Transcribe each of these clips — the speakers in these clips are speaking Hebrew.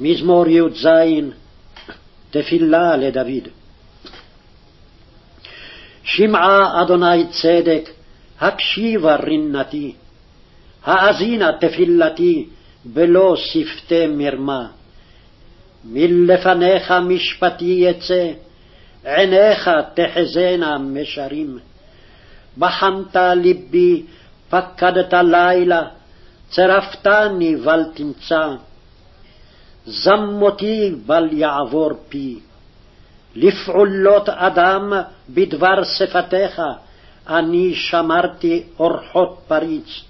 מזמור י"ז, תפילה לדוד. שמעה אדוני צדק, הקשיבה רינתי, האזינה תפילתי, בלא שפתי מרמה. מלפניך משפטי יצא, עיניך תחזינה משרים. בחנת ליבי, פקדת לילה, צרפתני בל תמצא. זמותי בל יעבור פי. לפעולות אדם בדבר שפתיך, אני שמרתי אורחות פריץ.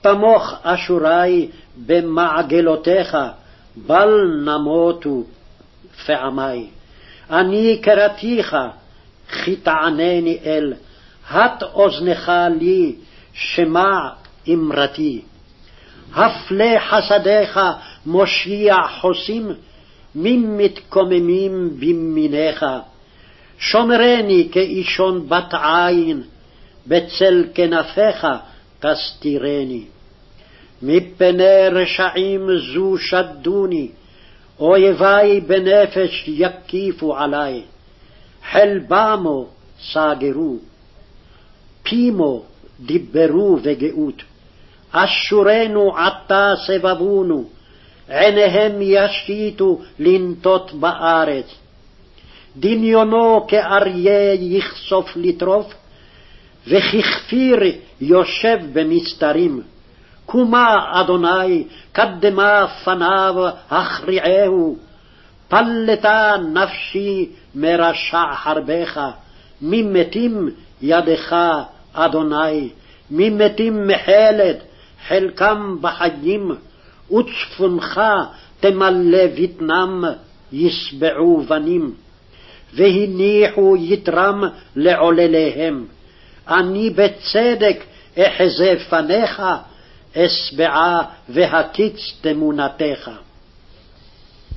תמוך אשורי במעגלותיך, בל נמותו פעמי. אני קראתיך, כי תענני אל, הט אוזנך לי, שמע אמרתי. הפלא חסדיך מושיע חוסים, מי מתקוממים בימיניך. שומרני כאישון בת עין, בצל כנפיך תסתירני. מפני רשעים זו שדוני, אויבי בנפש יקיפו עלי. חלבמו סגרו, פימו דיברו וגאות. אשורנו עתה סבבונו, עיניהם ישיתו לנטות בארץ. דמיונו כאריה יכסוף לטרוף, וככפיר יושב במסתרים. קומה, אדוני, קדמה פניו, הכריעהו. פלטה נפשי מרשע חרבך, ממתים ידך, אדוני, ממתים מחלת, חלקם בחיים, וצפונך תמלא בטנם, ישבעו בנים. והניחו יתרם לעולליהם. אני בצדק אחזה פניך, אשבעה והקיץ תמונתך.